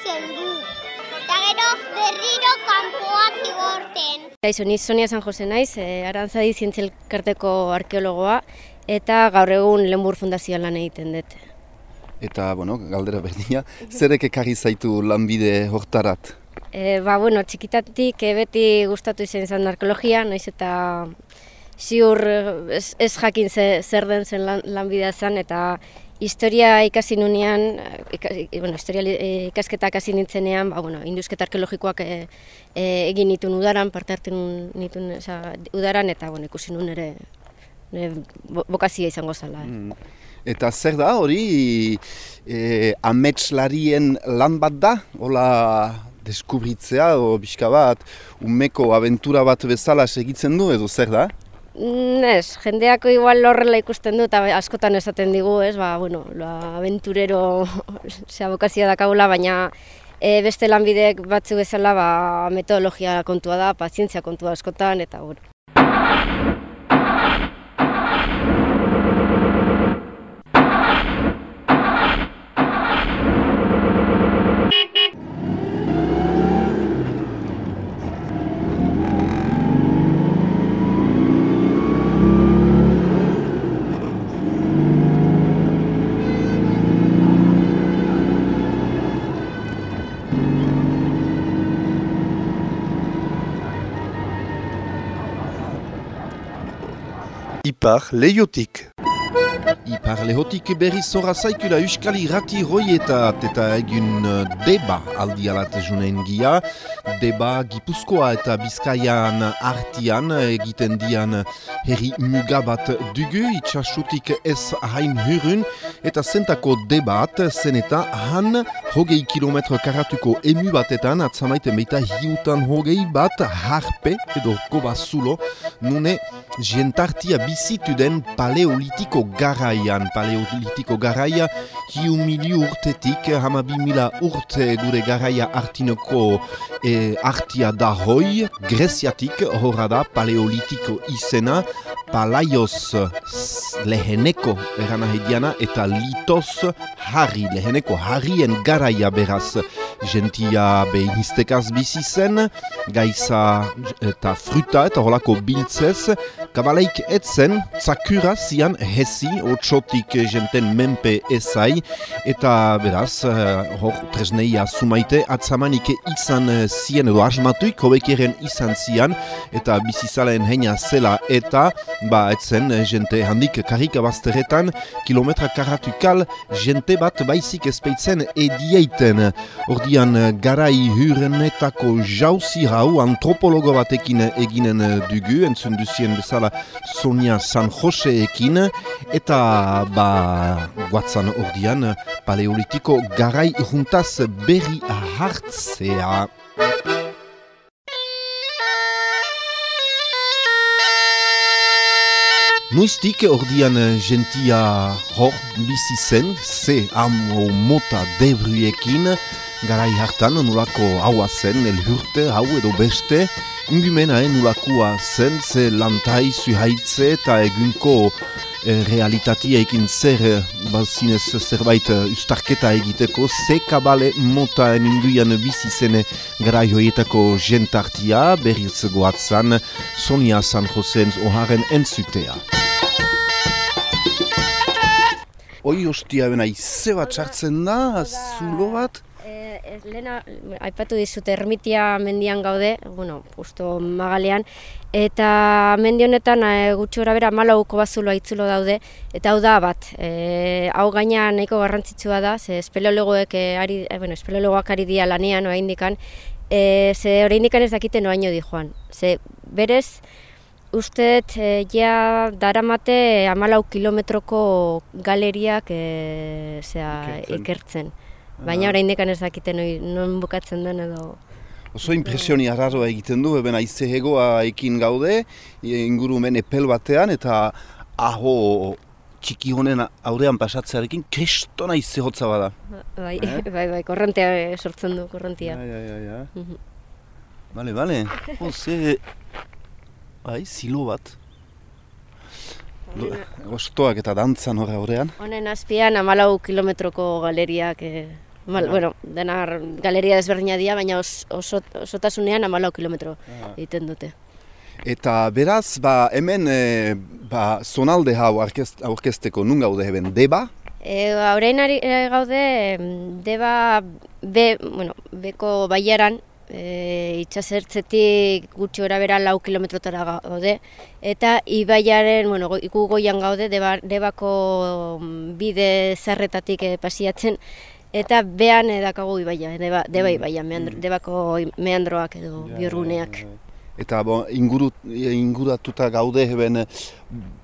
jarraitzen du. Eta gero berriro kanpoak igorten. Kaixo, ni Sonia San Jose naiz, e, Arantzadi Zientzielkarteko arkeologoa eta gaur egun Lenbur Fundazioan lan egiten dut. Eta, bueno, galdera berdina, zerek ekarri zaitu lanbide hortarat? E, ba, bueno, txikitatik e, beti gustatu izan izan arkeologia, naiz eta ziur ez, ez jakin ze, zer den zen lan, lanbidea zen, eta historia ikasi nunean, ikasi, bueno, historia e, ikasketak hasi nintzenean, ba, bueno, induzketa arkeologikoak e, e, egin nituen udaran, parte hartu nituen oza, udaran, eta bueno, ikusi nuen ere, ere bokazia izango zela. Eh. Mm. Eta zer da hori e, ametxlarien lan bat da? Hola deskubritzea o bizka bat, umeko aventura bat bezala segitzen du edo zer da? Mm, ez, jendeako igual horrela ikusten du eta askotan esaten digu, ez, ba, bueno, la aventurero zea bokazia dakagula, baina e, beste lanbideek batzu bezala ba, metodologia kontua da, pazientzia kontua askotan, eta bueno. Ipar leiotik. Ipar lehotik berri zora zaikula uskali rati roietat eta egun uh, deba aldialat junen gia. Deba gipuzkoa eta bizkaian artian egiten dian herri mugabat dugu itxasutik ez hain hurun eta zentako debat zen eta han hogei kilometro karatuko emu batetan atzamaiten beita hiutan hogei bat harpe edo kobazulo nune jentartia bizitu den paleolitiko garaian. Paleolitiko garaia hiu mili urtetik, hama bi mila urte gure garaia artinoko e, artia da hoi. Greziatik horra da paleolitiko izena, palaios leheneko erana hediana eta litos harri, leheneko harrien garaia beraz. Gentia behinistekaz bizi zen, gaiza eta fruta eta holako biltzez, Kabaleik etzen, zakura zian hezi, otxotik jenten menpe ezai, eta beraz, uh, hor tresneia sumaite, atzamanik izan zien edo asmatuik, hobekieren izan zian, eta bizizalen heina zela eta, ba, etzen, jente handik karika bazteretan, kilometra karatukal, jente bat baizik ezpeitzen edieiten. Ordian, garai hurenetako jauzi hau antropologo batekin eginen dugu, entzun duzien bezala, Sonia San Joseekin eta ba guatzan ordian paleolitiko garai juntaz berri hartzea. Noiztik ordian gentia hor bizi zen, ze amo mota debruekin, garai hartan nolako haua zen, elhurte, hau edo beste, ingumena nolakua zen, ze lantai zuhaitze eta egunko e, realitatea ekin zer, bazinez zerbait ustarketa egiteko, ze kabale mota inguian bizi zen garai hoietako jentartia, berriz goatzan, Sonia San Josen oharen entzutea. Oi hostia bena ize bat sartzen da, zulo bat? Ez lehena, aipatu dizut, ermitia mendian gaude, bueno, justo magalean, eta mendi honetan e, gutxi gora bera malauko bazuloa itzulo daude, eta hau da bat, e, hau gaina nahiko garrantzitsua da, ze espeleologoek e, ari, e, bueno, espeleologoak ari dia lanean, oa indikan, e, ze hori ez dakiten oaino di joan, ze berez, Usteet, e, ja daramate amalau kilometroko galeriak e, zera, ikertzen. Baina orain dekan ez dakiten non bukatzen den edo... Oso impresioni arraroa egiten du, eben aize hegoa ekin gaude, ingurumen epel batean, eta aho txiki honen aurean pasatzearekin kristona aize hotza bada. Bai, eh? bai, bai, korrentea sortzen du, bai, bai, bai. Mhm. Bale, bale. Oze, bai, zilo bat. Ostoak eta dantzan horre horrean. Honen azpian amalau kilometroko galeriak e, Mal, bueno, dena galeria desberdina dira, baina os, oso, osotasunean amalau kilometro egiten dute. Eta beraz, ba, hemen e, ba, zonalde hau aurkest, aurkesteko nun gaude heben deba? E, Horrein ari e, gaude, deba, be, bueno, beko baiaran, e, itxasertzetik gutxi gora bera lau kilometrotara gaude, eta ibaiaren, bueno, iku goian gaude, deba, debako mm, bide zarretatik e, pasiatzen, eta behan e, dakagu ibaia, deba, deba ibaia, meandro, debako i- meandroak edo biorguneak. Eta bo, inguru, inguratuta gaude heben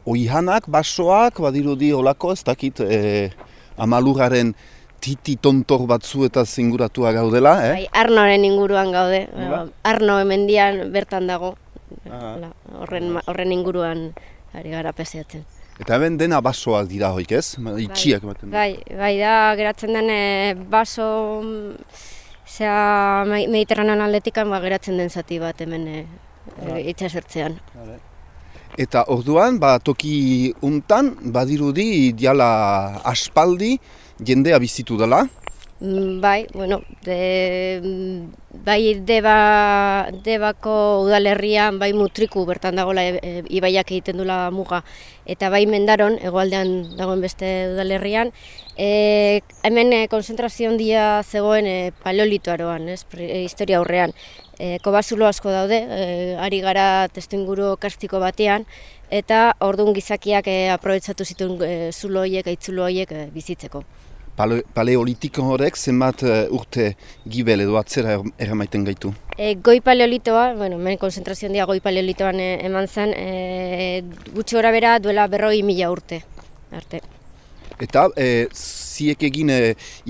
oihanak, basoak, badirudi olako, ez dakit, e, amaluraren titi tontor batzu eta zinguratua gaudela, eh? Bai, Arnoren inguruan gaude, Nola? Arno hemendian bertan dago, horren, horren inguruan ari gara peseatzen. Eta hemen dena basoak dira hoik, ez? Ma- Itxiak ematen du. Bai, bai da geratzen den e, baso mm, zea Me- mediterranean atletikan ba, geratzen den zati bat hemen e, e, itxasertzean. Eta orduan, ba, toki untan, badirudi diala aspaldi jendea bizitu dela. Mm, Bai, bueno, de, mm, bai deba, debako udalerrian, bai mutriku bertan dagoela e, e, ibaiak egiten dula muga, eta bai mendaron, hegoaldean dagoen beste udalerrian, e, hemen e, konzentrazio handia zegoen e, paleolitoaroan, ez, e, historia aurrean. E, kobazulo asko daude, e, ari gara testuinguru karstiko batean, eta orduan gizakiak e, aprobetsatu zituen e, zulo horiek, aitzulo horiek e, bizitzeko. Pale, paleolitiko horrek zenbat eh, urte gibel edo atzera er- eramaiten gaitu. E, goi paleolitoa, bueno, hemen konzentrazio handia goi paleolitoan e, eman zen, e, gutxi gora bera duela berroi mila urte arte. Eta e, ziek egin e,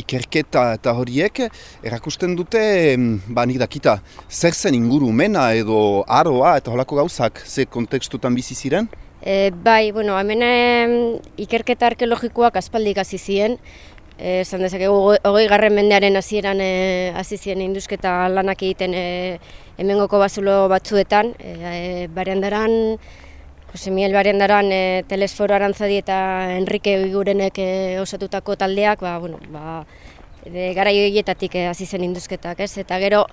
ikerketa eta horiek erakusten dute, em, ba nik dakita, zer zen ingurumena edo aroa eta holako gauzak ze kontekstutan bizi ziren? E, bai, bueno, hemen em, ikerketa arkeologikoak aspaldik hasi ziren, e, esan dezakegu hogei- garren mendearen hasieran e, hasi ziren indusketa lanak egiten e, hemengoko bazulo batzuetan, e, e, Barandaran, Jose Miguel Barandaran, e, Telesforo Arantzadi eta Enrique Oigurenek e, osatutako taldeak, ba, bueno, ba, e, garai horietatik e, hasi zen induzketak, ez? Eta gero,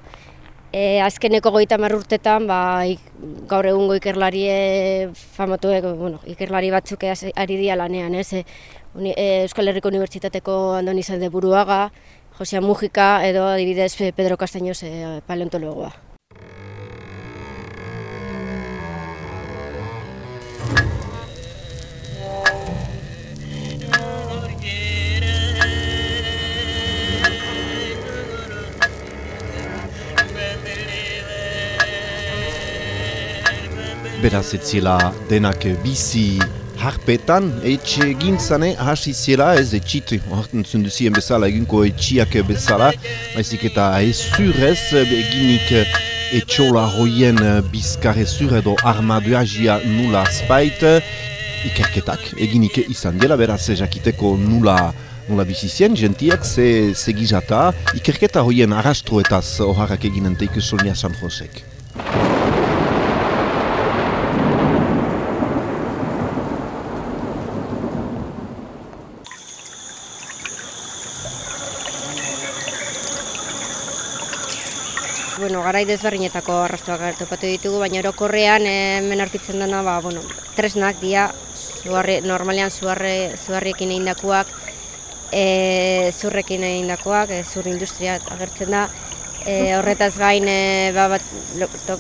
e, azkeneko goita urtetan, ba, ik, gaur egungo ikerlarie famatuek, bueno, ikerlari batzuk ari dira lanean, ez? E, uni, e, Euskal Herriko Unibertsitateko Andoni Zalde Buruaga, Josea Mujika edo adibidez Pe- Pedro Castaños e, paleontologoa. Beraz ez ziela denak bizi harpetan, etxe gintzane hasi ziela ez etxit, hartzen zunduzien bezala, egunko etxiak bezala, baizik eta ezurez eginik etxola hoien bizkarrezur edo armaduagia nula azpait, ikerketak eginik izan dela, beraz jakiteko nula Nola bizizien, gentiak ze, ze gizata, ikerketa hoien arrastroetaz oharrak eginen teik Sonia San Josek. Bueno, garai desberdinetako arrastoak topatu ditugu, baina orokorrean eh, hemen aurkitzen dena, ba, bueno, tresnak dira, zuarri, normalean zuarre, zuarriekin egindakoak, e, zurrekin egindakoak, e, zur industria agertzen da. E, horretaz gain, e, ba, bat, lo- to-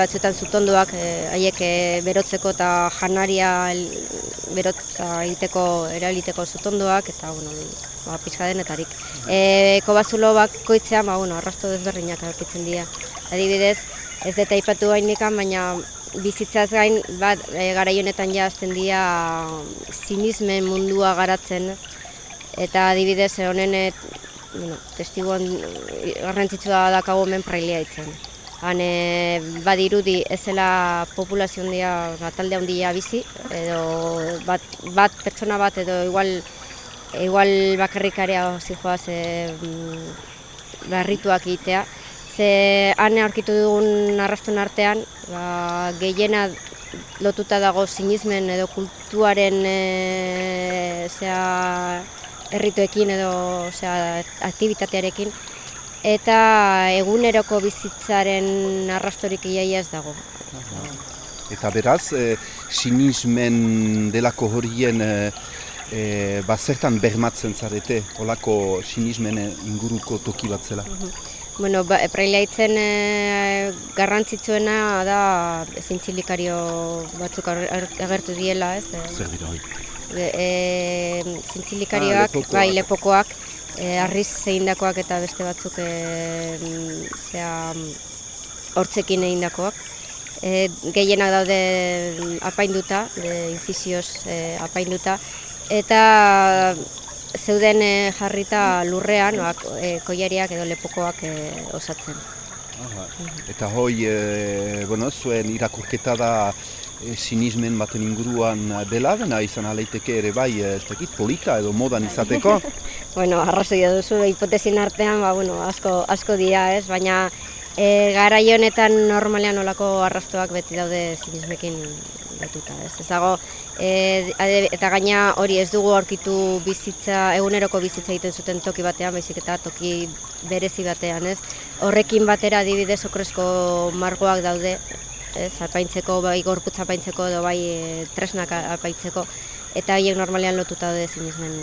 batzuetan zutonduak, e, haiek e, berotzeko eta janaria el- berotza egiteko, eraliteko zutonduak, eta, bueno, ba, pixka denetarik. E, kobazulo bakoitzean, ba, bueno, arrasto desberdinak aurkitzen dira. Adibidez, ez dut aipatu gainikan, baina bizitzaz gain, bat, e, garai honetan ja dira sinismen mundua garatzen, eta adibidez honen bueno, testiguan e, garrantzitsua dakago hemen prailea itzen. Han e, badirudi ez zela populazio handia, talde handia bizi, edo bat, bat pertsona bat edo igual igual bakarrikaria zijoaz e, mm, barrituak egitea. Ze han aurkitu dugun arrastun artean, ba, gehiena lotuta dago sinismen edo kultuaren e, zea, errituekin edo osea, aktibitatearekin, eta eguneroko bizitzaren arrastorik iaia ez dago. Eta beraz, e, sinismen delako horien e, e, bazertan bermatzen zarete, olako sinismen inguruko toki bat zela. Bueno, ba, prailaitzen e, garrantzitsuena da zintzilikario batzuk agertu diela, ez? E, Zer dira hori? E, zintzilikarioak, Ah, lepokoak. bai, lepokoak, e, arriz zeindakoak eta beste batzuk e, zea, hortzekin egindakoak. E, gehienak daude apainduta, de infizioz e, apainduta, eta zeuden e, jarrita lurrean, oak, e, koiariak edo lepokoak e, osatzen. Eta hoi, e, bueno, zuen irakurketa da sinismen baten inguruan dela, dena izan aleiteke ere bai, e, ez dakit, polita edo modan izateko. Bueno, arrazoia duzu, hipotesin artean, ba, bueno, asko, asko dira, ez? Baina e, garai honetan normalean olako arrastoak beti daude zinismekin lotuta, ez? Ez dago, e, eta gaina hori ez dugu aurkitu bizitza, eguneroko bizitza egiten zuten toki batean, baizik eta toki berezi batean, ez? Horrekin batera adibidez okrezko margoak daude, ez? Apaintzeko, bai gorputza apaintzeko edo bai e, tresnak apaintzeko, eta haiek normalean lotuta daude zinismen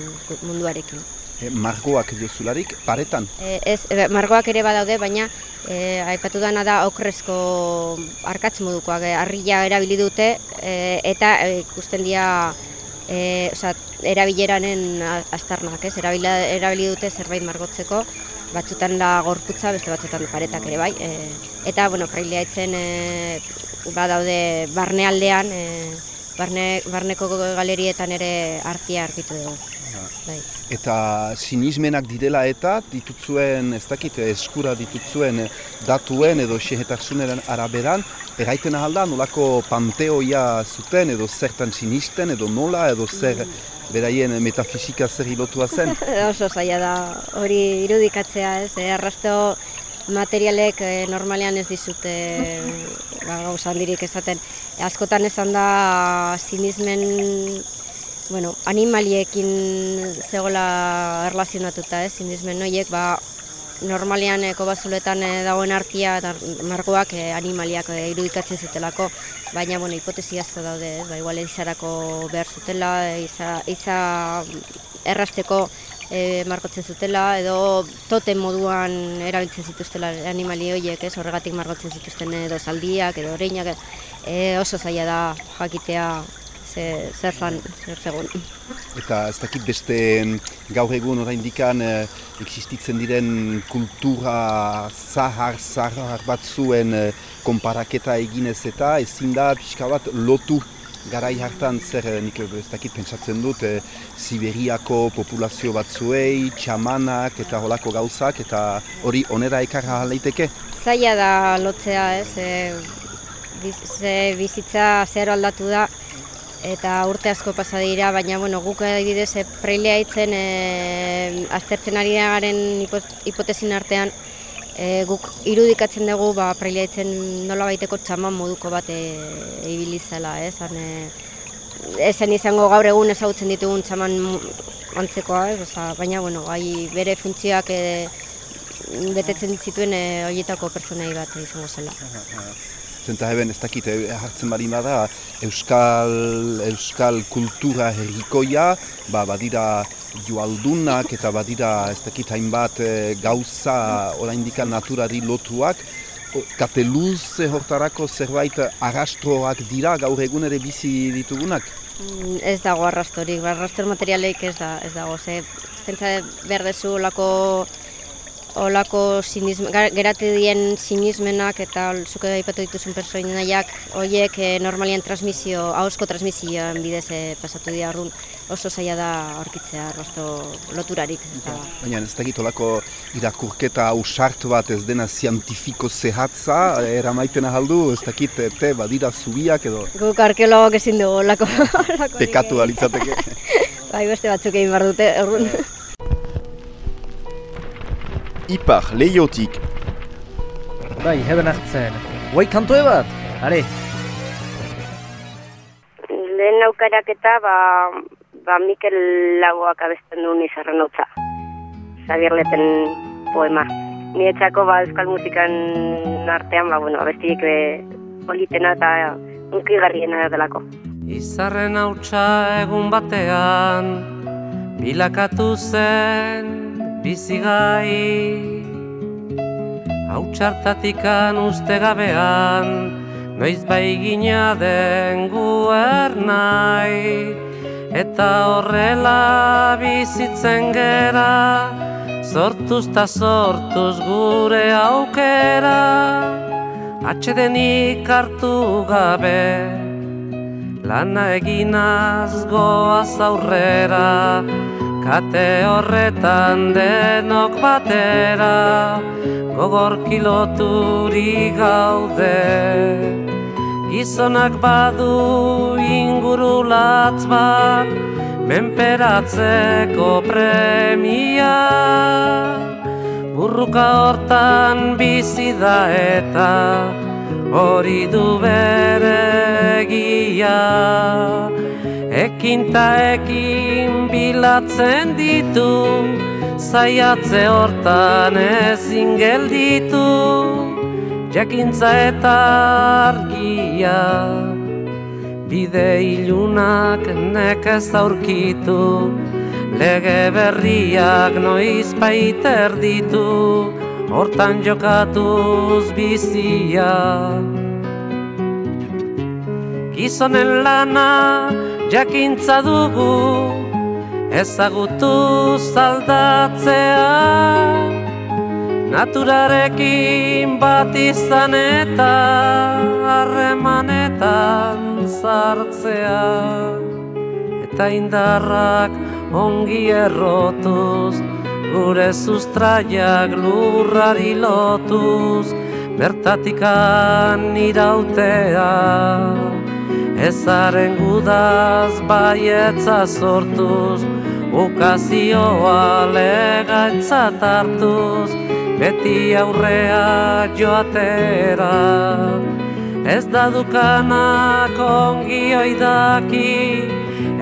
munduarekin. E, margoak diozularik, paretan. E, ez, e, margoak ere badaude, baina e, aipatu dana da okrezko arkatz modukoak, e, harria erabili dute e, eta e, ikusten dira e, osea, erabileranen a- aztarnak, ez? Erabila, erabili dute zerbait margotzeko, batzutan da gorputza, beste batzutan paretak ere bai. E, eta, bueno, prailea itzen e, badaude barnealdean, e, barne, barneko galerietan ere artia argitu dugu. Bai. Eta sinismenak direla eta ditutzuen, ez dakit, eskura ditutzuen datuen edo xehetarsunaren araberan, erraiten ahal da nolako panteoia zuten edo zertan sinisten edo nola edo zer beraien metafisika zer hilotua zen. oso zaila da hori irudikatzea, ez? E, arrasto materialek e, normalean ez dizute ba, gauza handirik esaten. Askotan esan da sinismen bueno, animaliekin zegoela erlazionatuta, ez? Sinismen horiek ba, normalean eko bazuletan eh, dagoen artia eta margoak eh, animaliak eh, irudikatzen zutelako, baina bueno, hipotesi asko daude, ez? Ba, igual izarako behar zutela, eh, iza, iza errasteko e, margotzen zutela, edo toten moduan erabiltzen zituztela animali horiek, ez? Horregatik margotzen zituzten edo zaldiak, edo oreinak, e, oso zaila da jakitea ze, zer zan, zer zegoen. Eta ez dakit beste gaur egun oraindikan eh, existitzen diren kultura zahar zahar batzuen eh, konparaketa eginez eta ezin da pixka bat lotu garai hartan zer eh, nik ez dakit pentsatzen dut eh, Siberiako populazio batzuei, txamanak eta holako gauzak eta hori onera ekarra leiteke. Zaila da lotzea, ez? E, biz, ze bizitza zero aldatu da eta urte asko pasa dira, baina bueno, guk adibidez e, preilea hitzen e, aztertzen ari garen hipo- hipotesin artean e, guk irudikatzen dugu ba, preilea hitzen nola baiteko txaman moduko bat e, ibili zela, ez? Han, e, ezen izango gaur egun ezagutzen ditugun txaman antzekoa, ez? Osa, baina bueno, bai bere funtzioak e, betetzen zituen e, horietako pertsonai bat izango zela. Zenta heben ez dakit, eh, hartzen bali bada euskal, euskal kultura herrikoia, ba, badira joaldunak eta badira ez dakit hainbat eh, gauza oraindikan naturari lotuak, kateluz eh, hortarako zerbait arrastroak dira gaur egun ere bizi ditugunak. Mm, Ez dago arrastorik, arrastor materialeik ez, da, ez dago, ze pentsa behar dezu olako olako sinisme, gar- geratu dien sinismenak eta zuke aipatu dituzun pertsonaiak horiek e, normalian transmisio, ahozko transmisioan bidez e, pasatu dira arrun oso zaila da aurkitzea arrasto loturarik. Eta, Baina ez dakit olako irakurketa ausart bat ez dena zientifiko zehatza, eramaiten ahaldu, ez dakit, eh, te badira zubiak edo guk arkeologok ezin dugu olako, olako pekatu alitzateke. Bai, beste batzuk egin behar dute, errun. Ipar leiotik Bai, heben hartzen. Guai kantoe bat, are. lehen aukeraketa ba, ba, Mikel Lagoak abesten duen izarren hotza. Xavier Leten poema. Ni etxako ba, euskal musikan artean, ba, bueno, abestirik be, politena eta unkigarriena delako. Izarren hautsa egun batean, bilakatu zen bizigai. Hautsartatikan uste gabean, noiz bai gina den guer nahi. Eta horrela bizitzen gera, sortuz ta sortuz gure aukera. Atxedenik hartu gabe, lana eginaz goaz aurrera, kate horretan denok batera, gogor kiloturi gaude. Gizonak badu ingurulatz bat, menperatzeko premia. Burruka hortan bizi da eta hori du bere egia. Ekin ta ekin bilatzen ditu, zaiatze hortan ezin gelditu, jakintza eta argia. Bide ilunak nekez aurkitu, lege berriak noiz baiter ditu, hortan jokatuz bizia. Gizonen lana jakintza dugu, ezagutu zaldatzea. Naturarekin bat izan eta harremanetan sartzea. Eta indarrak ongi errotuz, gure sustraiak lurrari lotuz, bertatikan irautea. Ezaren gudaz baietza sortuz, ukazioa legatzat hartuz, beti aurrea joatera. Ez da dukanak ongi oidaki,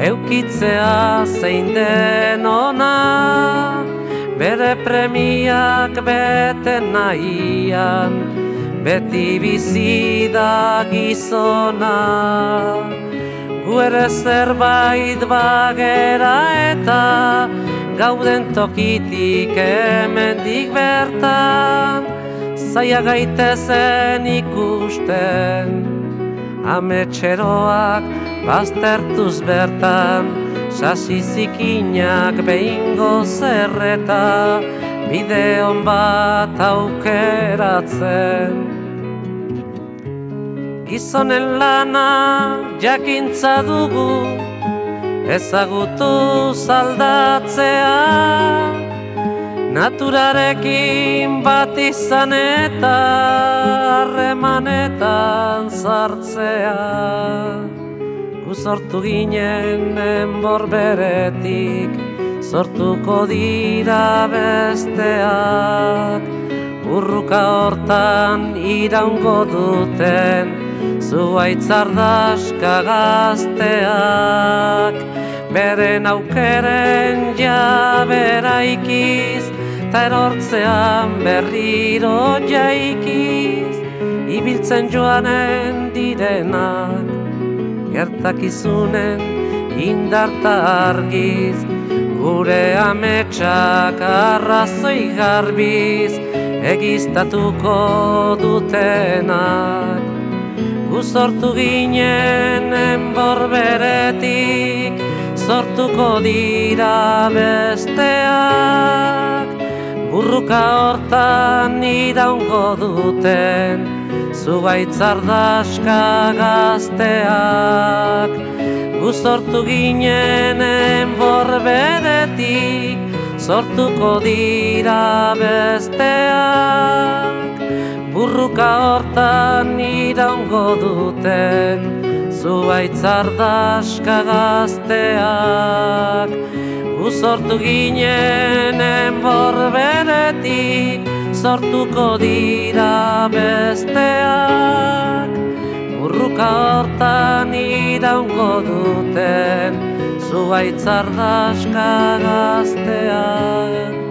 eukitzea zein den ona, bere premiak bete nahian, beti bizi da gizona. Ere zerbait bagera eta gauden tokitik hemendik bertan, zaia gaitezen ikusten. Ametxeroak baztertuz bertan, sasi zikinak behingo zerreta, bideon bat aukeratzen. Gizonen lana jakintza dugu, ezagutu zaldatzea, naturarekin bat izan eta harremanetan sartzea. Gu sortu ginen enbor beretik, sortuko dira besteak, urruka hortan iraungo duten, zuaitzardaska gazteak, beren aukeren jabera ikiz, ta erortzean berriro jaikiz, ibiltzen joanen direnak, gertakizunen indarta argiz, gure ametsak arrazoi garbiz, egiztatuko dutenak. Gu sortu ginen enbor beretik, sortuko dira besteak. Burruka hortan iraungo duten, zugaitzardaska gazteak. Gu sortu ginen enbor beretik, sortuko dira besteak. Burruka hortan iraungo duten, zuaitzardaska gazteak. Gu sortu ginen enbor beretik, sortuko dira besteak. Burruka hortan iraungo duten, zuaitzardaska gazteak.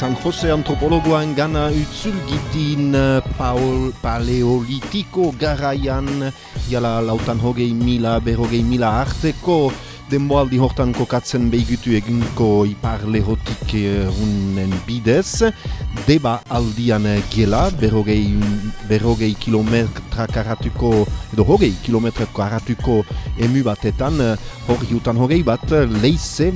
San Jose antropologoan gana utzulgitin eh, Paul Paleolitiko garaian jala lautan hogei mila, berrogei mila arteko denboaldi hortan kokatzen behigutu eginko ipar lehotik unen bidez. Deba aldian gela, berrogei, berrogei kilometra karatuko, edo hogei kilometra karatuko emu batetan, hor hiutan hogei bat, leize,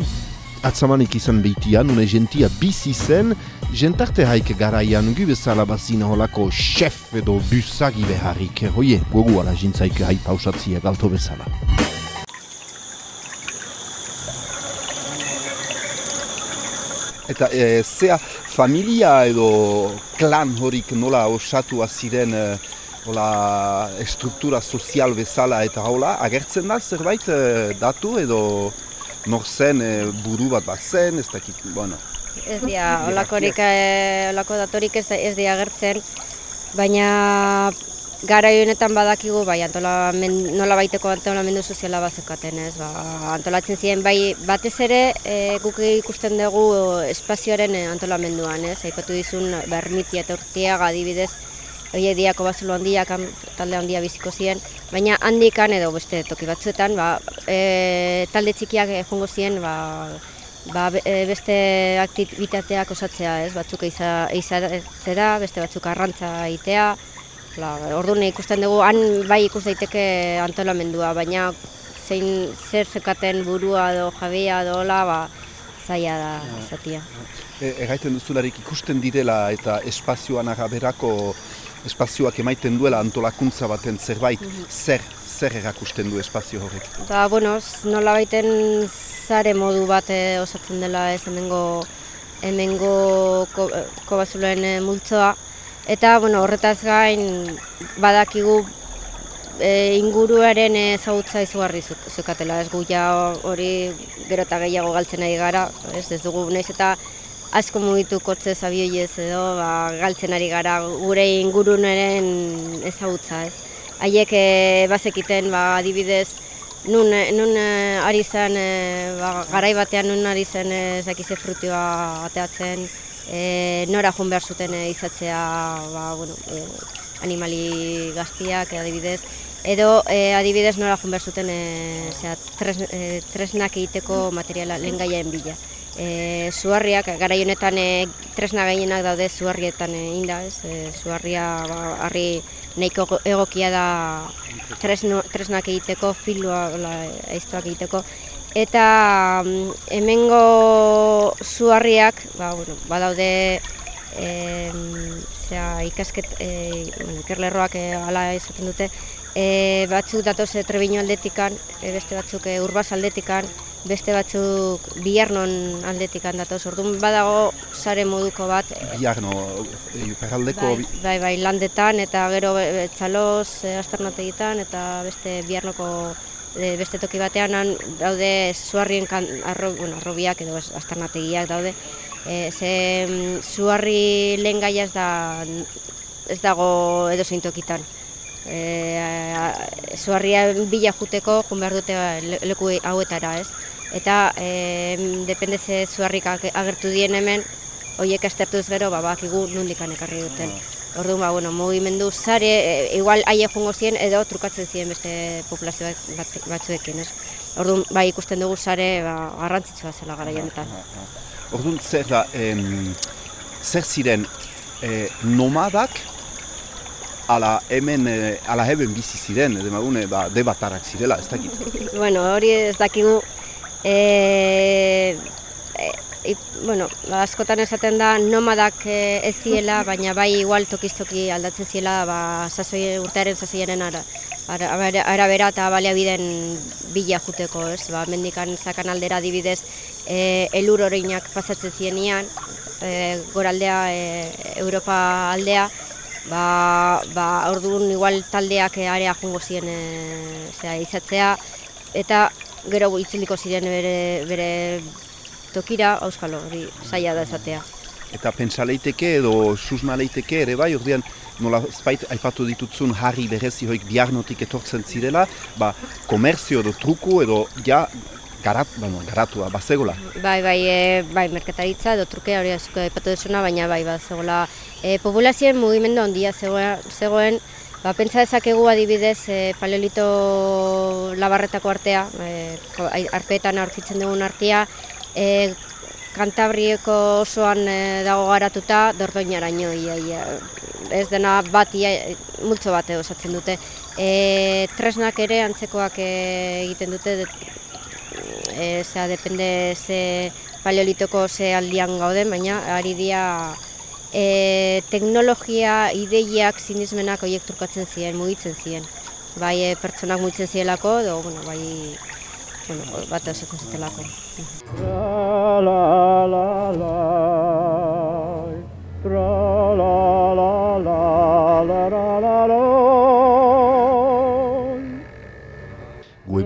atzamanik izan behitia, nune gentia bizi zen, jentarte haik garaian gu bezala bazina holako chef edo busagi beharrik. Hoie, gogu ala jintzaik hai pausatzia galto bezala. Eta e, zea familia edo klan horik nola osatu ziren e, hola estruktura sozial bezala eta hola, agertzen da zerbait e, datu edo nor zen e, buru bat bat zen, ez dakit, bueno. Ez dia, olakorik, eh, olako datorik ez, ez dia agertzen, baina gara honetan badakigu, bai, antolamen, nola baiteko antolamendu soziala bazekaten, ez, ba, antolatzen ziren, bai, batez ere, e, guk ikusten dugu espazioaren antolamenduan, ez, aipatu dizun, bermitia eta urtiaga adibidez, Oie diako bazulu handiak, han- talde handia biziko ziren, baina handikan edo beste toki batzuetan, ba, e, talde txikiak joango ziren, ba, ba, e, beste aktibitateak osatzea, ez? Batzuk eiza, eizatzera, beste batzuk arrantza egitea. La, orduan ikusten dugu, han bai ikus daiteke antolamendua, baina zein zer zekaten burua edo jabea edo hola, ba, zaila da zatia. E, Erraiten duzularik ikusten direla eta espazioan araberako espazioak emaiten duela antolakuntza baten zerbait, zer, zer erakusten du espazio horrek. Ba, bueno, nola baiten zare modu bat eh, osatzen dela ez hemengo, hemengo ko, eh, kobazuloen eh, multzoa. Eta, bueno, horretaz gain badakigu e, inguruaren ezagutza izugarri zuk- zukatela, ez gu ja hori gero eta gehiago galtzen ari gara, ez, ez dugu naiz eta asko mugitu kotze zabioiez edo ba, galtzen ari gara gure ingurunaren ezagutza, ez. Haiek e, bazekiten, ba, adibidez, nun, nun e, ari zen, e, ba, garai batean nun ari zen ez frutioa ateatzen, e, nora joan behar zuten e, izatzea, ba, bueno, e, animali gaztiak, adibidez, edo e, adibidez nora joan behar zuten e, zera, tres, e, tresnak egiteko materiala lehengaien bila. E, zuharriak, garai honetan e, tresna gehienak daude zuharrietan e, inda, ez? E, zuharria ba, harri nahiko go- egokia da tresno, tresnak egiteko, filua, hola, aiztoak egiteko. Eta mm, hemengo zuharriak, ba, bueno, badaude em, zera, ikasket, e, ikerlerroak e, hala esaten dute, e, batzuk datoz e, Trebino aldetikan, e, beste batzuk e, Urbaz aldetikan, beste batzuk Biarnon aldetikan datoz. Orduan badago sare moduko bat, e, Biarno, e, iparraldeko bai, bai, bai, landetan eta gero txaloz e, aztarnategitan eta beste Biarnoko e, beste toki batean han daude zuarrien kan, arro, bueno, arrobiak edo aztarnategiak daude. E, ze mm, zuharri lehen gaia ez da ez dago edo tokitan. E, a- zuharria bila juteko jun behar dute le- leku hauetara, ez? Eta e, depende ze zuharrik ag- agertu dien hemen, horiek aztertuz gero, ba, bakigu nundikan ekarri duten. Orduan, ba, bueno, mugimendu zare, e, igual aie jungo ziren edo trukatzen ziren beste populazio bat, bat- batzuekin, ez? Orduan, bai ikusten dugu zare ba, garrantzitsua zela gara honetan. Orduan, zer da, em, zer ziren eh, nomadak ala hemen, eh, ala heben bizi ziren, demagune, ba, debatarrak zirela, ez dakit. bueno, hori ez dakigu, e, e, bueno, askotan esaten da nomadak e, ez ziela, baina bai igual tokiz-toki aldatzen ziela ba, sasoi, urtearen sasoiaren ara, ara, ara- arabera eta baliabiden bila juteko, ez? Ba, mendikan zakan aldera adibidez, e, elur oreinak pasatzen zienian, e, goraldea e, Europa aldea, ba, ba orduan igual taldeak eh, area jungo ziren e, zera, izatzea eta gero itzuliko ziren bere, bere tokira auskalo hori saia da esatea. Eta pentsa leiteke edo susma leiteke ere bai, ordean nola spait aipatu ditutzun harri berezi hoik biarnotik etortzen zirela, ba, komerzio edo truku edo ja garat, bueno, garatua, bazegola. Bai, bai, e, bai, merkataritza edo truke hori asko aipatu duzuna, baina bai, bat zegoela e, populazioen mugimendu handia zegoen, zegoen ba, pentsa dezakegu adibidez e, paleolito labarretako artea, e, ai- arpeetan aurkitzen dugun artea, e, Kantabrieko osoan e, dago garatuta dordoinaraino ia, ia. Ez dena bat ia, multzo bat osatzen dute. E, tresnak ere antzekoak e, egiten dute de, e, zera, depende ze paleolitoko ze aldian gauden, baina ari dira e, teknologia, ideiak, sinismenak horiek trukatzen ziren, mugitzen ziren. Bai e, pertsonak mugitzen zielako, edo, bueno, bai, bueno, bat osatzen zutelako.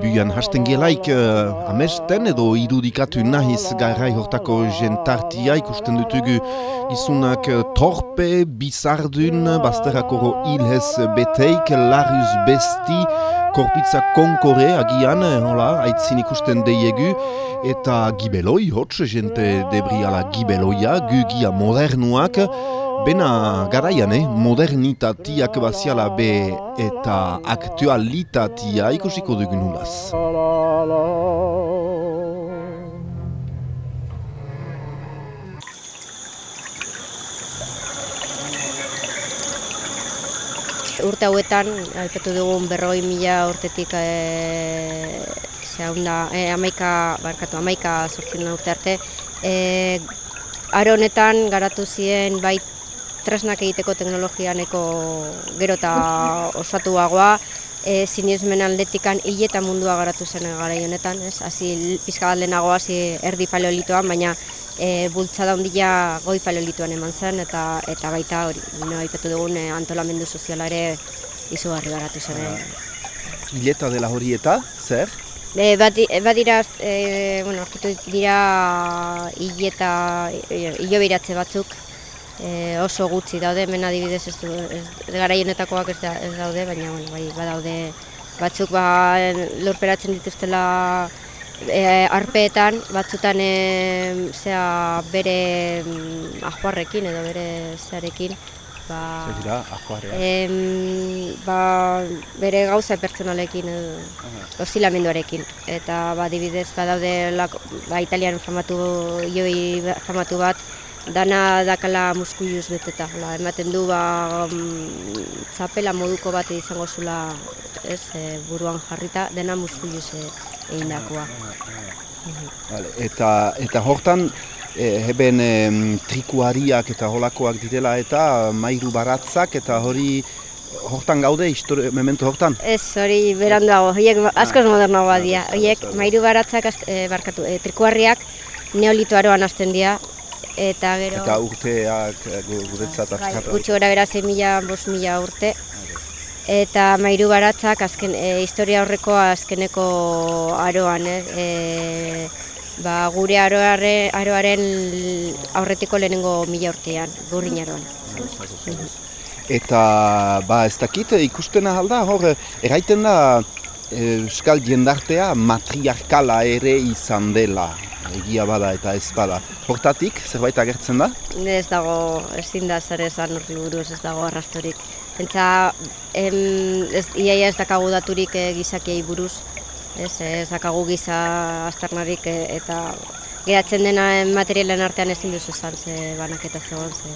Webuan hasten gelaik uh, amesten edo irudikatu nahiz garrai hortako jentartia. Ikusten dutugu gizunak eh, torpe, bizardun, bazterrakoro hilhez beteik, laruz besti, korpitza konkore agian, eh, hola, aitzin ikusten deiegu, eta gibeloi, hotz, jente debriala gibeloia, gugia modernuak, Bena garaian, eh? modernitatiak baziala be eta aktualitatia ikusiko dugun hulaz. Urte hauetan, aipatu dugun berroi mila urtetik e, zehaunda, e, amaika, barkatu, amaika sortzen urte arte, e, aro honetan garatu ziren bai tresnak egiteko teknologianeko gero eta osatuagoa, e, sinismen aldetikan hil eta mundua garatu zen garai honetan, ez? Hasi pizka bat lehenago hasi erdi paleolitoan, baina e, bultzada handia goi paleolitoan eman zen eta eta baita hori, no, aipatu dugun e, antolamendu soziala ere izugarri garatu zen. Hileta dela hori eta, zer? E, badi, e, badira, e, bueno, aurkitu dira hil eta hilobiratze batzuk, e, oso gutxi daude, hemen adibidez ez, du, ez garaionetakoak ez, da, ez daude, baina bueno, bai, badaude batzuk ba, lurperatzen dituztela e, arpeetan, batzutan e, zea, bere mm, ajuarrekin edo bere zearekin, ba, Zer dira, em, ba, bere gauza pertsonalekin edo oszilamenduarekin. Eta ba, adibidez badaude lako, ba, italian famatu, joi famatu bat, dana dakala muskuiluz beteta. Hola, ematen du ba, mm, txapela moduko bat izango zula ez, e, buruan jarrita, dena muskuiluz e, egindakoa. Vale, eta, eta hortan, e, heben em, trikuariak eta holakoak direla eta mairu baratzak eta hori hortan gaude, histori, memento hortan. Ez, hori beranduago, horiek askoz modernoagoa dira. Horiek mairu baratzak, e, barkatu, e, trikuarriak neolito aroan hasten dira, eta gero... Eta urteak eh, gu- guretzat Bai, azkarra. gutxi gora bera 6 mila, mila urte. Eta mairu baratzak azken, e, historia horreko azkeneko aroan, eh? e, ba, gure aroare, aroaren aurretiko lehenengo mila urtean, gurrin aroan. Eta, ba, ez dakit, ikusten ahalda, hor, eraiten da Euskal jendartea matriarkala ere izan dela, egia bada eta ez bada. Hortatik, zerbait agertzen da? Ez dago, ezin da zer esan horri buruz, ez dago arrastorik. Pentsa, em, ez, iaia ez dakagu daturik e, gizakiei buruz, ez, ez dakagu giza astarnarik e, eta geratzen dena materialen artean ezin duzu esan, ze banaketa zegoen, ze...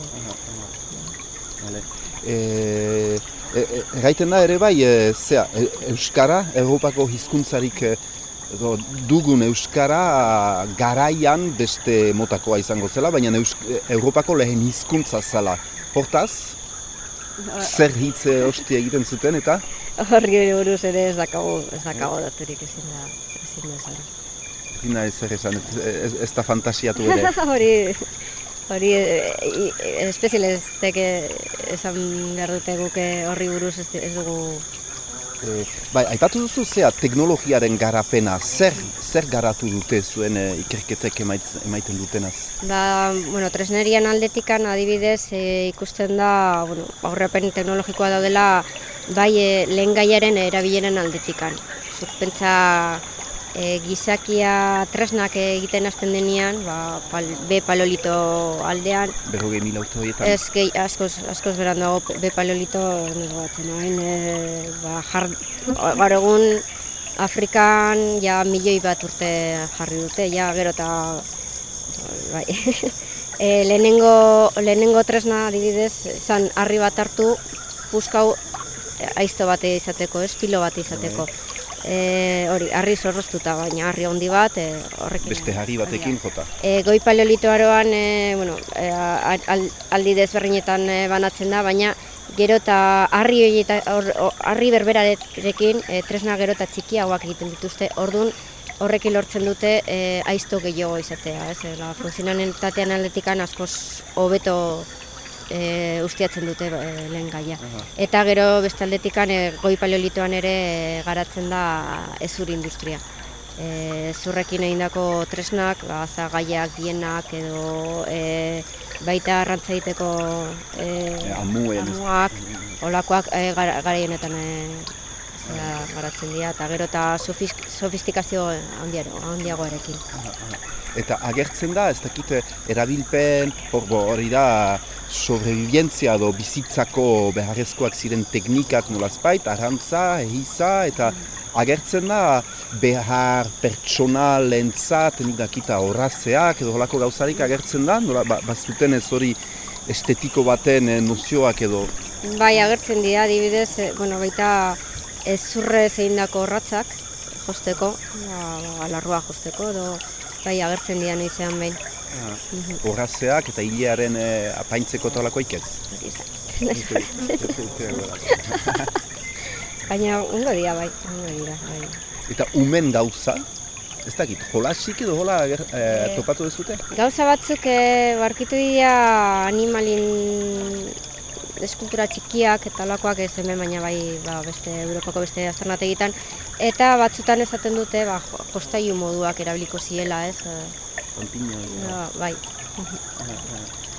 E, e, Erraiten da ere bai, e, zea, e, Euskara, Europako hizkuntzarik e, edo, dugun Euskara garaian beste motakoa izango zela, baina Eus, Europako lehen hizkuntza zela. Hortaz, zer hitz e, hosti egiten zuten eta? Horri buruz ere ez dakago, ez dakago daturik ezin da, ezin da esan. Ezin da ez zer esan, ez, ez, ez da fantasiatu ere. Hori, hori e, espezialistek esan behar dute guke horri buruz ez, ez dugu E, bai, aipatu duzu zea teknologiaren garapena, zer, zer garatu dute zuen e, ikerketek emait, emaiten dutenaz? Ba, bueno, tresnerian aldetikan adibidez e, ikusten da, bueno, aurrepen teknologikoa daudela bai e, lehen gaiaren erabileren aldetikan. Zuk pentsa e, gizakia tresnak egiten hasten denean, ba, pal, be palolito aldean. Berrogei mila urte horietan? Ez, gehi, askoz, askoz beran dago be palolito, nes batzen, hain, e, ba, jar, gaur egun Afrikan ja milioi bat urte jarri dute, ja gero eta bai. e, lehenengo, lehenengo tresna adibidez, zan harri bat hartu, puskau aizto bat izateko, ez, filo bat izateko. E, hori, harri zorroztuta, baina harri handi bat, e, horrekin. Beste harri batekin jota. E, goi paleolitoaroan, e, bueno, e, al, aldi desberdinetan e, banatzen da, baina gero eta harri, harri berberarekin e, tresna gero eta txikiagoak egiten dituzte, orduan horrekin lortzen dute e, aizto gehiago izatea, ez? E, la funtzionalitatean aldetikan askoz hobeto e, ustiatzen dute e, lehen gaia. Eta gero bestaldetikan e, goi paleolitoan ere e, garatzen da ezur industria. E, zurrekin egindako tresnak, ba, gaiak, dienak edo e, baita arrantza egiteko e, amuak, olakoak e, garaienetan e, garatzen dira, eta gero eta sofistikazio handiagoarekin. Eta agertzen da, ez dakit erabilpen, hori da, sobrevivientzia edo bizitzako beharrezkoak ziren teknikak nolazpait, arrantza, ehiza, eta agertzen da behar pertsonal entzat, nik dakita horrazeak edo holako gauzarik agertzen da, nola, ba, bazuten ez hori estetiko baten eh, nozioak edo? Bai, agertzen dira, adibidez, eh, bueno, baita ez zurre zein dako horratzak, josteko, ba, ba, larrua josteko, edo bai, agertzen dira noizean behin. Horrazeak eta hilearen eh, apaintzeko eta olako ikez? Baina ungo dira bai, ungo dira bai. Eta umen gauza? Ez dakit, jolasik edo hola eh, topatu dezute? Gauza batzuk eh, barkitu dira animalin eskultura txikiak eta olakoak ez hemen baina bai ba, beste Europako beste azternategitan eta batzutan esaten dute ba, jostailu moduak erabiliko ziela ez Kontinua. Ja, bai.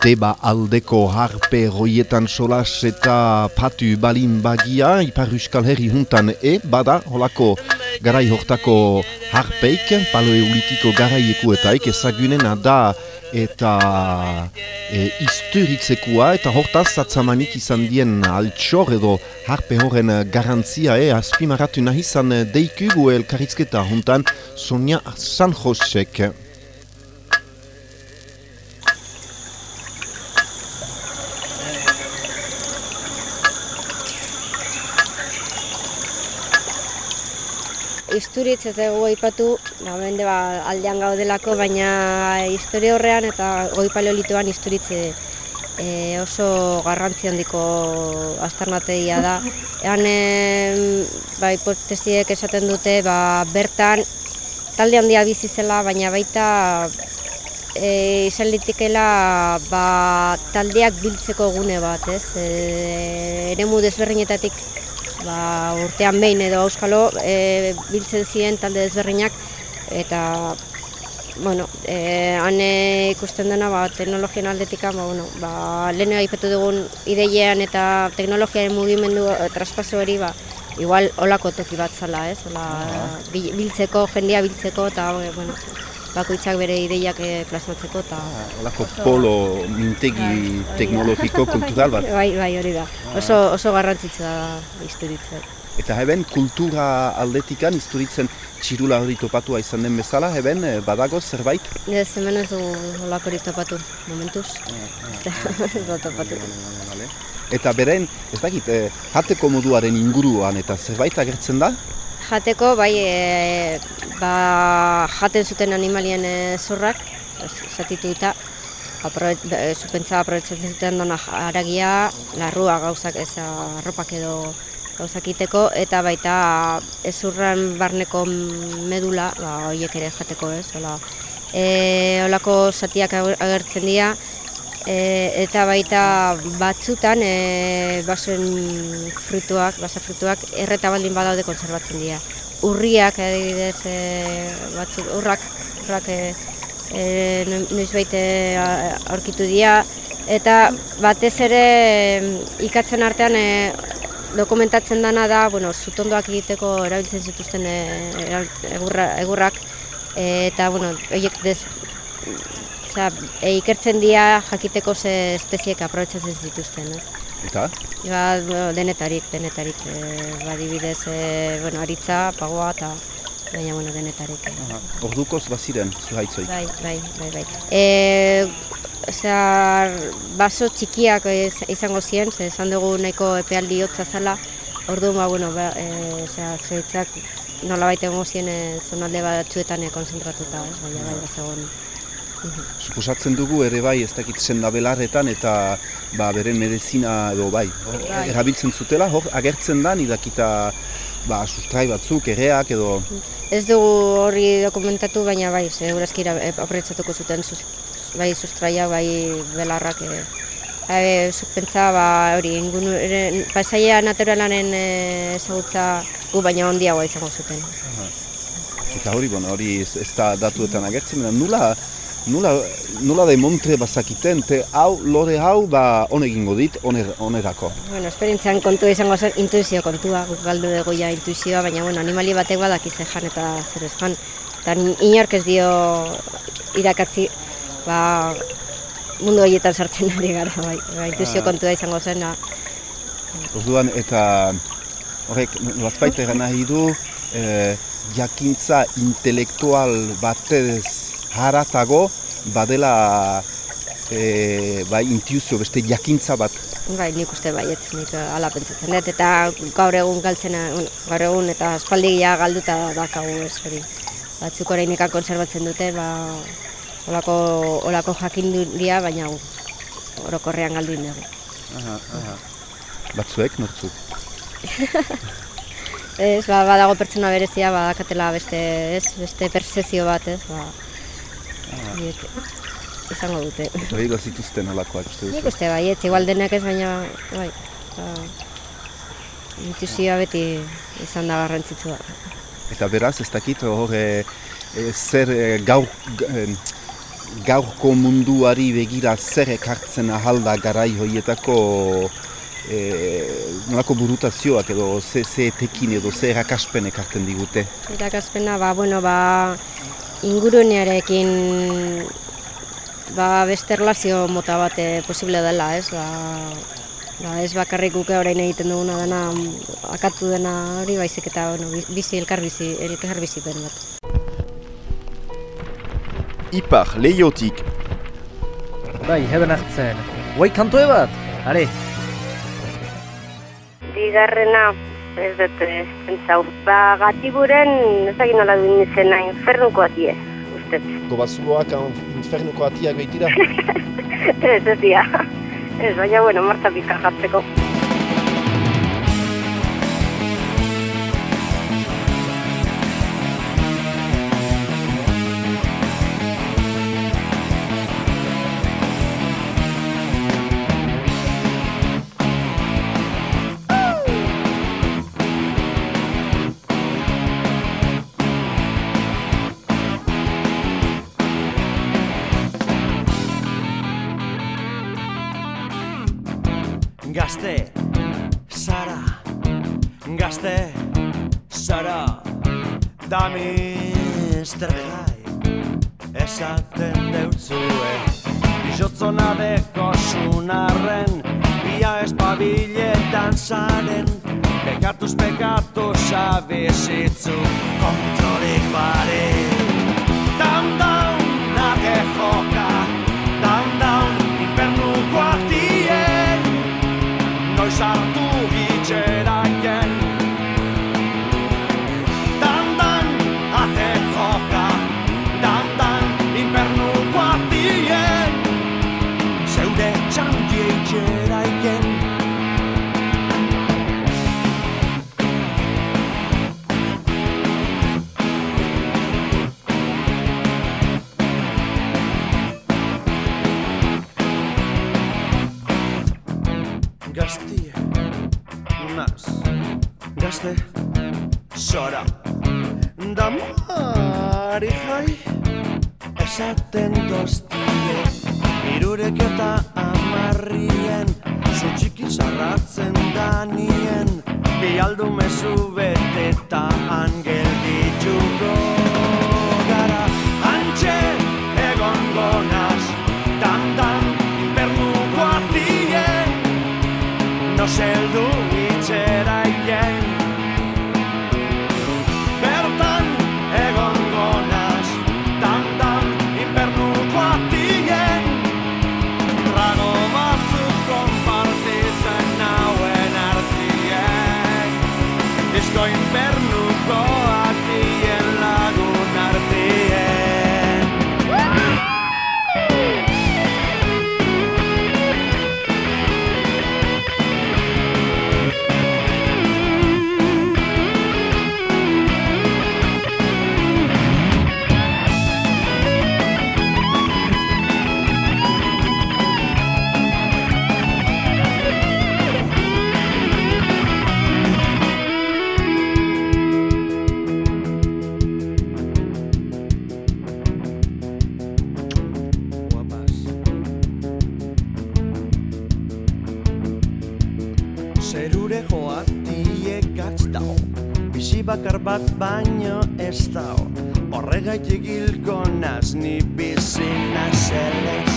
Teba aldeko harpe roietan solas eta patu balin bagia, ipar euskal herri juntan e, bada, holako garai hortako harpeik, paloeolitiko garaieko eta ezagunena da eta e, isturitzekoa eta hortaz atzamanik izan dien altxor edo harpe horren garantzia e, azpimaratu nahi izan deikugu elkarrizketa juntan Sonia San Josek. Isturitz ez dugu aipatu, ba, mende ba, aldean gaudelako, baina historia horrean eta goi paleolitoan isturitz e, oso garrantzi handiko astarnategia da. Ean, e, ba, hipotesiek esaten dute, ba, bertan talde handia bizi zela, baina baita e, izan litekela ba, taldeak biltzeko gune bat, ez? E, eremu desberdinetatik ba, urtean behin edo auskalo e, biltzen ziren talde desberdinak eta bueno, e, han ikusten dena ba, teknologian aldetika, ba, bueno, ba, lehen aipatu dugun ideian eta teknologiaren mugimendu e, traspaso hori, ba, igual olako toki bat zala, ez? Ola, bil- biltzeko, jendia biltzeko eta bueno, bakoitzak bere ideiak e, plasmatzeko eta Olako polo mintegi teknologiko kultural bat. bai, bai, hori da. Oso, oso garrantzitsua da isturitzen. Eta heben kultura aldetikan izturitzen txirula hori topatua izan den bezala, heben eh, badago zerbait? Ez hemen ez du olako hori topatu, momentuz. Ez da topatu. Eta beren, ez dakit, eh, jateko moduaren inguruan eta zerbait agertzen da? Jateko, bai, e, ba, jaten zuten animalien e, zurrak, zatituta, aprobet, e, zupentza aprobetsatzen zuten dona haragia, larrua gauzak, ez arropak edo gauzak iteko, eta baita ezurran barneko medula, ba, horiek ere jateko ez, hola. E, olako zatiak agertzen dira, E, eta baita batzutan e, basoen frutuak, basa frutuak erreta baldin badaude konserbatzen dira. Urriak adibidez e, batzuk urrak, urrak e, e, noizbait e, aurkitu dira eta batez ere ikatzen artean e, dokumentatzen dana da, bueno, zutondoak egiteko erabiltzen zituzten e, egurra, egurrak e, eta bueno, horiek Osa, e, ikertzen dira jakiteko ze espeziek aprobetsatzen zituzten, ez? Eta? Ba, denetarik, denetarik. E, badibidez, e, bueno, aritza, pagoa eta baina, bueno, denetarik. E. Ordukoz baziren, zuhaitzoi. Bai, bai, bai, bai. E, osea, baso txikiak izango ziren, ze esan dugu nahiko epealdi hotza zala, orduan, ba, bueno, ba, e, osea, zuhaitzak nola baita egongo ziren zonalde batzuetan konzentratuta, ez? Baina, bai, bat zegoen. Suposatzen dugu ere bai ez dakit sendabelarretan eta ba, beren medizina edo bai, Bai. erabiltzen zutela, hor agertzen da nidakita ba, sustrai batzuk, ereak edo... Ez dugu horri dokumentatu, baina bai, segurazki aprobetsatuko zuten sus, bai sustraia, bai belarrak. E, e, pentsa, ba, hori, ingunu, ere, pasaia naturalaren ezagutza gu baina handiagoa izango zuten. Eta hori, bueno, hori ez, ez da datuetan agertzen, baina nula, nula, nula de montre bazakiten, te hau, lore hau, ba, on egingo dit, oner, onerako. Bueno, esperientzian kontua izango zen intuizio kontua, guk galdu dugu ja intuizioa, baina bueno, animali batek badaki ze jan eta zer ez jan. Eta inork ez dio irakatzi, ba, mundu horietan sartzen ari gara, bai, ba, intuizio Ah. kontua izango zen, da. Orduan, eta horrek, bazbait egan nahi du, eh, jakintza intelektual batez haratago, badela eh, bai intuizio beste jakintza bat. Bai, nik uste baiet, nik eh, hala pentsatzen dut, eta gaur egun galtzena, bueno, gaur egun eta aspaldia galduta dakagu ez hori. Batzuk oraindik konserbatzen dute, ba, olako, olako jakinduria, baina gu, orokorrean galdu dugu. Aha, aha. Batzuek, nortzuk. Ez, ba, badago pertsona berezia, badakatela beste, ez, beste percepzio bat, ez, ba, horiek izango dute. Eta hori zituzten olakoak, uste Nik duzu. uste baiet, igual denak ez, baina, bai, ba, intuizioa beti izan da garrantzitsua. Eta beraz, ez dakit hor e, e, zer e, gaur, e, gaurko munduari begira zer ekartzen ahalda garai hoietako e, nolako burutazioak edo ze, ze etekin edo ze erakaspen ekartzen digute. Irakazpena, ba, bueno, ba, ingurunearekin ba, beste relazio mota bat eh, posible dela, ez? Ba, ba, ez bakarrik guke orain egiten duguna dena akatu dena hori baizik eta bueno, bi- bizi elkar bizi, elkar bizipen bat. Ipar leiotik Bai, heben hartzen. Guai kantoe bat? Are, Bigarrena, ez dut ez pentsau. Ba, gatiburen, ez dakit nola duen izena, infernuko atie, ustez. Gobazuloak infernuko atiak behitira. ez, ez dira. Ez, baina, bueno, marta pika jartzeko. Baino ez dao Horregaitik hilko naz ni bizi nazelez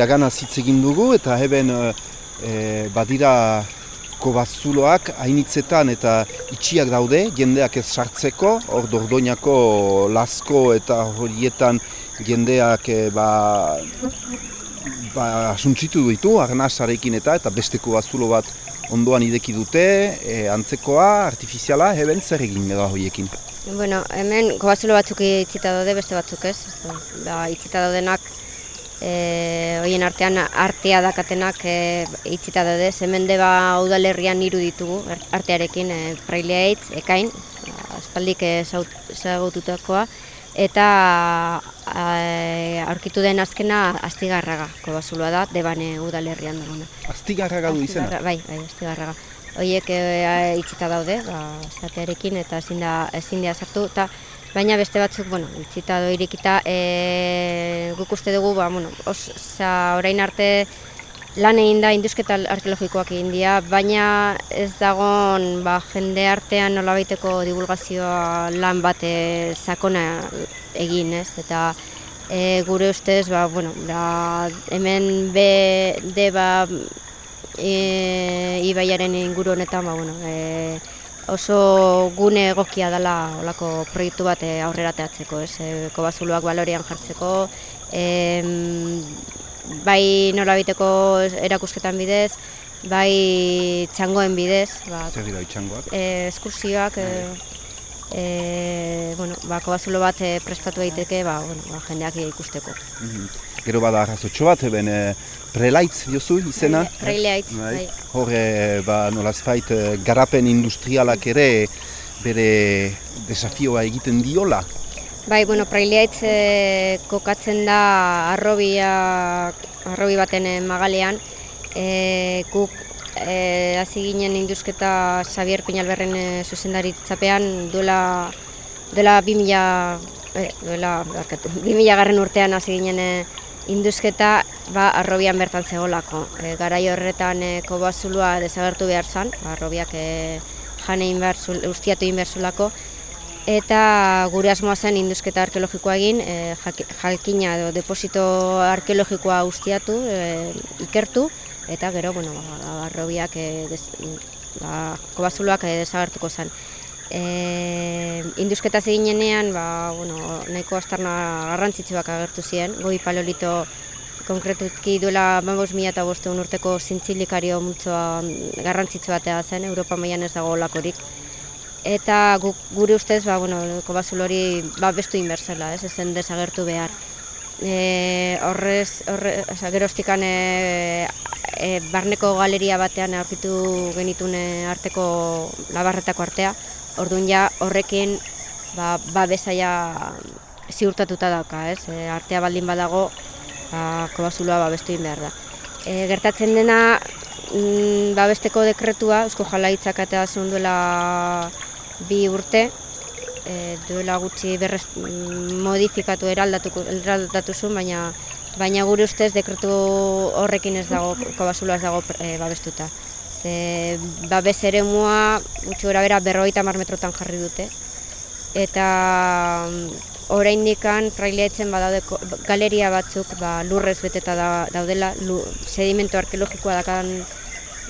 Iragana hitz egin dugu eta heben e, e, badira kobazuloak hainitzetan eta itxiak daude, jendeak ez sartzeko, hor dordoinako lasko eta horietan jendeak e, ba, ba, asuntzitu ditu, arnasarekin eta eta beste kobazulo bat ondoan ideki dute, e, antzekoa, artifiziala, heben zer egin da horiekin. Bueno, hemen kobazulo batzuk itzita daude, beste batzuk ez. Ba, itzita daudenak, e, hoien artean artea dakatenak e, itzita daude. Hemen deba udalerrian hiru ditugu ar- artearekin, e, frailea hitz, ekain, aspaldik ezagututakoa, eta e, aurkitu den azkena astigarraga kobazuloa da, debane udalerrian duguna. Astigarraga du izena. Astigarra- Bai, bai, astigarraga. Hoiek e, itxita daude, ba, esatearekin eta ezin da ezin dira sartu eta baina beste batzuk, bueno, itzita edo irekita, e, guk uste dugu, ba, bueno, os, oza, orain arte lan egin da indusketa arkeologikoak egin dira, baina ez dagon ba, jende artean nolabaiteko divulgazioa lan bate sakona egin, ez? Eta e, gure ustez, ba, bueno, da, hemen be, deba e, ibaiaren inguru honetan, ba, bueno, e, oso gune egokia dela olako proiektu bat e, aurrera teatzeko, ez? E, kobazuloak balorian jartzeko, em, bai nolabiteko erakusketan bidez, bai txangoen bidez, ba, Zer dira itxangoak? e, eskursioak, e, e, bueno, ba, kobazulo bat e, prestatu daiteke, ba, bueno, ba, jendeak ikusteko. Mhm. Gero bada arrazotxo bat, eben e, prelaitz diozu izena? Praileaitz, Bai. bai. Hor, e, ba, nolazpait, e, garapen industrialak ere bere desafioa egiten diola. Bai, bueno, Praileaitz e, kokatzen da arrobia, arrobi baten magalean. E, guk e, hasi ginen indusketa Xavier Peñalberren e, zuzendaritzapean duela duela 2000 e, duela barkatu, 2000 garren urtean hasi ginen e, indusketa ba, arrobian bertan zegoelako. E, garai horretan e, kobazulua desagertu behar zen, ba, arrobiak e, jane inbertsul, ustiatu inbertsulako, eta gure asmoa zen indusketa arkeologikoa egin, e, jalkina edo deposito arkeologikoa ustiatu, e, ikertu, eta gero, bueno, ba, arrobiak, e, des, ba, kobazuloak e, desagertuko zen. E, indusketa eginenean, ba, bueno, nahiko astarna garrantzitsuak agertu ziren, goi paleolito konkretuki duela 15.000 eta bosteun urteko zintzilikario multzoa garrantzitsu batea zen, Europa mailan ez dago olakorik. Eta guk, gure ustez, ba, bueno, kobazul hori ba, bestu inbertsela, ez, ezen desagertu behar. E, horrez, horre, oza, gerostikan e, e, barneko galeria batean aurkitu genitun e, arteko labarretako artea, orduan ja horrekin ba, babesa ja ziurtatuta dauka, ez? E, artea baldin badago, ba, kobazuloa babestu behar da. E, gertatzen dena, mm, babesteko dekretua, Eusko Jalaitzak eta zuen duela bi urte, e, duela gutxi berrez mm, modifikatu eraldatuko eraldatu zuen, baina baina gure ustez dekretu horrekin ez dago kobazuloa ez dago e, babestuta. Ze babes eremua gutxi gora bera berrogeita hamar metrotan jarri dute. Eta mm, oraindikan traileetzen badaude galeria batzuk ba, lurrez beteta da, daudela, lu, sedimentu arkeologikoa dakan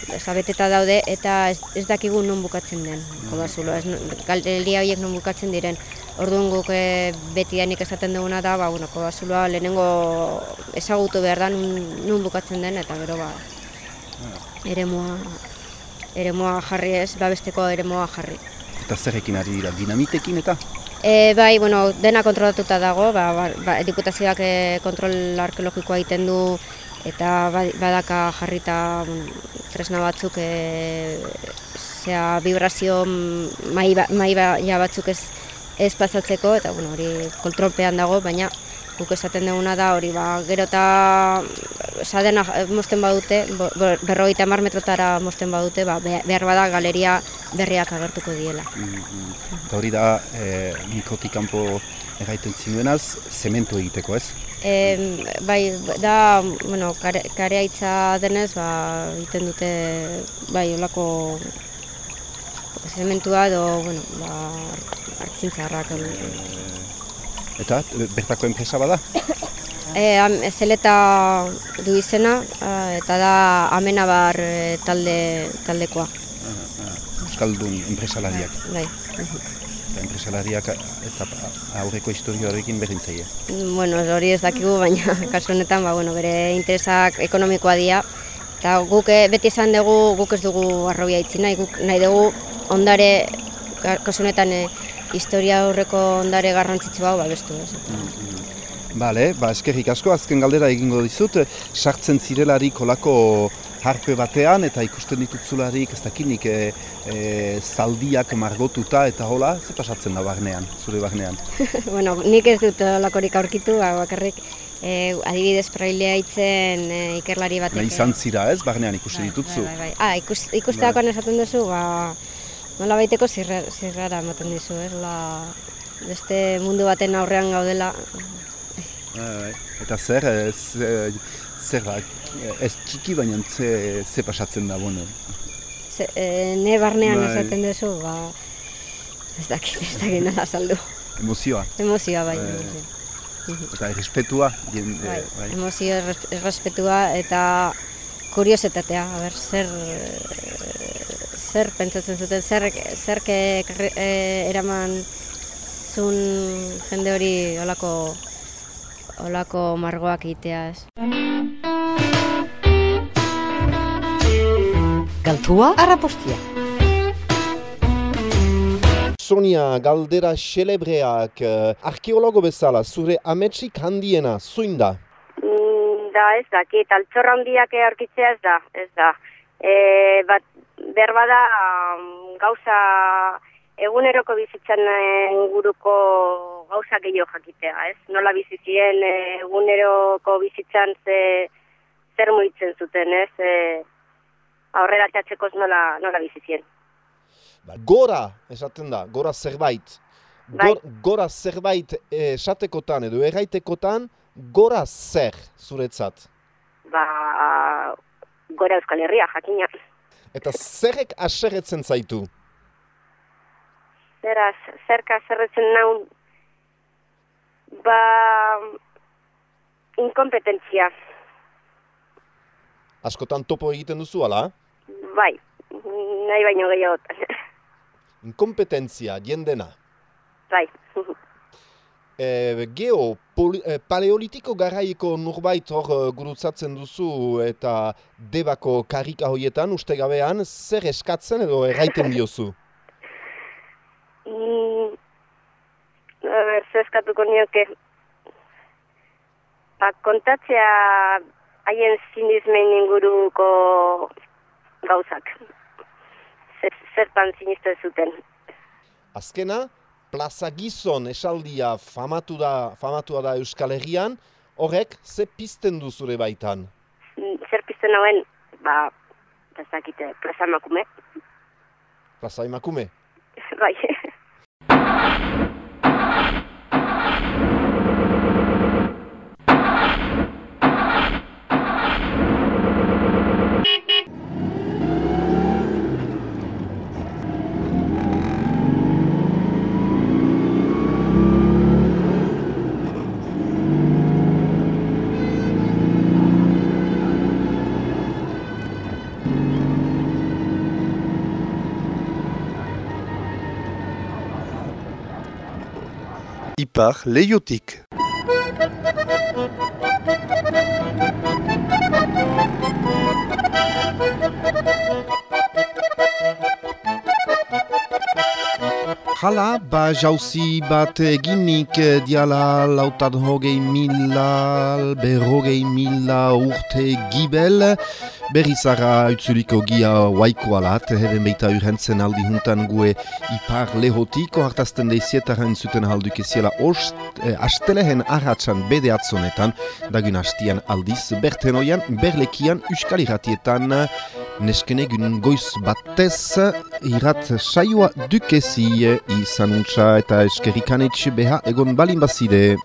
Osa, beteta daude eta ez, ez dakigu non bukatzen den kobazulo, ez, galeria horiek non bukatzen diren. Orduan guk e, betidanik esaten duguna da, ba, bueno, kobazuloa lehenengo ezagutu behar da nun, nun bukatzen den, eta gero ba, eremua, eremua jarri ez, babesteko eremua jarri. Eta zerrekin ari dira, dinamitekin eta? E, bai, bueno, dena kontrolatuta dago, ba, ba, ba, diputazioak e, kontrol arkeologikoa egiten du eta ba- badaka jarrita bueno, tresna batzuk e, zea vibrazio mm, mai, ba- mai ba- ja batzuk ez, ez pasatzeko eta bueno, hori kontrolpean dago, baina guk esaten duguna da hori ba, gero eta sadena ja- mozten badute, berrogeita hamar metrotara mozten badute, ba, be- behar bada galeria berriak agertuko diela. Mm, Eta hori da, e, kanpo erraiten zinuenaz, zementu egiteko, ez? E, bai, da, bueno, kare, kareaitza denez, ba, egiten dute, bai, olako zementua edo, bueno, ba, artzintzarrak. Eta e, bertako enpresa bada? E, am, zeleta du izena, eta da amenabar talde, taldekoa. Euskaldun enpresalariak. Bai. Eta enpresalariak eta aurreko historia horrekin berdin zaie. Bueno, hori ez dakigu, baina kasu honetan, ba, bueno, bere interesak ekonomikoa dira. Eta guk eh, beti esan dugu, guk ez dugu arrobia itzi nahi, guk nahi dugu ondare, ka- kasu honetan eh, historia aurreko ondare garrantzitsu hau babestu. Ez. Bale, ba, eskerrik asko, azken galdera egingo dizut, sartzen zirelarik kolako harpe batean eta ikusten ditutzularik ez dakinik e, e, zaldiak margotuta eta hola, ze pasatzen da barnean, zure barnean? bueno, nik ez dut lakorik aurkitu, ba, bakarrik eh, adibidez prailea itzen eh, ikerlari batek. Nahi izan zira ez, barnean ikusi ditutzu. Bai, bai, bai. Ah, ikus, ikusterakoan esaten duzu, ba, nola baiteko zirra, zirrara ematen dizu, ez? La, beste mundu baten aurrean gaudela. Bai, Eta zer, ze- zer ez txiki baina ze, ze pasatzen da, bueno. Ze, e, ne barnean Bai. esaten duzu, ba, ez dakit, ez dakit nola saldu. Emozioa, Emozioa bai. Emozioa. eta errespetua, jen, bai. eh, bai. Emozio erres- errespetua eta kuriositatea, a ber, zer, eh, zer pentsatzen zuten, zer, zer eraman zun jende hori olako, olako margoak egitea, ez? Galtua arrapostia. Sonia, galdera xelebreak, eh, arkeologo bezala, zure ametsik handiena, zuin da? Mm, da ez dakit, altxorra handiak aurkitzea ez da, ez da. E, bat, berba da mm, gauza eguneroko bizitzan eh, inguruko gauza gehiago jakitea, ez? Nola bizi ziren eh, eguneroko bizitzan ze, zer mugitzen zuten, ez? E, aurrera atxatzekoz nola, nola bizi ziren. Ba, Gora, esaten da, gora zerbait. Bai. Gor, gora zerbait esatekotan edo erraitekotan, gora zer zuretzat. Ba, gora Euskal Herria, jakina. Eta zerrek aserretzen zaitu. Zeraz, zerka zerretzen naun, ba, inkompetentzia, Askotan topo egiten duzu, ala? bai, nahi baino gehiagotan, Inkompetentzia, jendena. bai. E, geo, poli, e, paleolitiko garaiko nurbait hor eh, gurutzatzen duzu eta debako karika hoietan, uste gabean, zer eskatzen edo erraiten diozu? Mm, a ber, eskatuko nioke, ba, kontatzea haien sinismen inguruko gauzak. Zer, zertan sinisten zuten. Azkena, plaza gizon esaldia famatu da, famatua da Euskal Herrian, horrek ze pizten du zure baitan? Mm, Zer pizten hauen, ba, ez dakite, plaza emakume, Plaza emakume. bai. Ipar leiotik. Hala, ba jauzi bat diala lautan hogei mila, berrogei mila urte gibel, berrizara utzuliko gia waiko alat, heben beita urhentzen aldi juntan gue ipar lehotiko hartazten deizietaren zuten halduk eziela ost, eh, astelehen arratsan bede atzonetan, dagun hastian aldiz, bertenoian, berlekian, uskal irratietan, neskenegun goiz batez, irat saioa dukezi izan untsa eta eskerikanetxe beha egon balin bazide.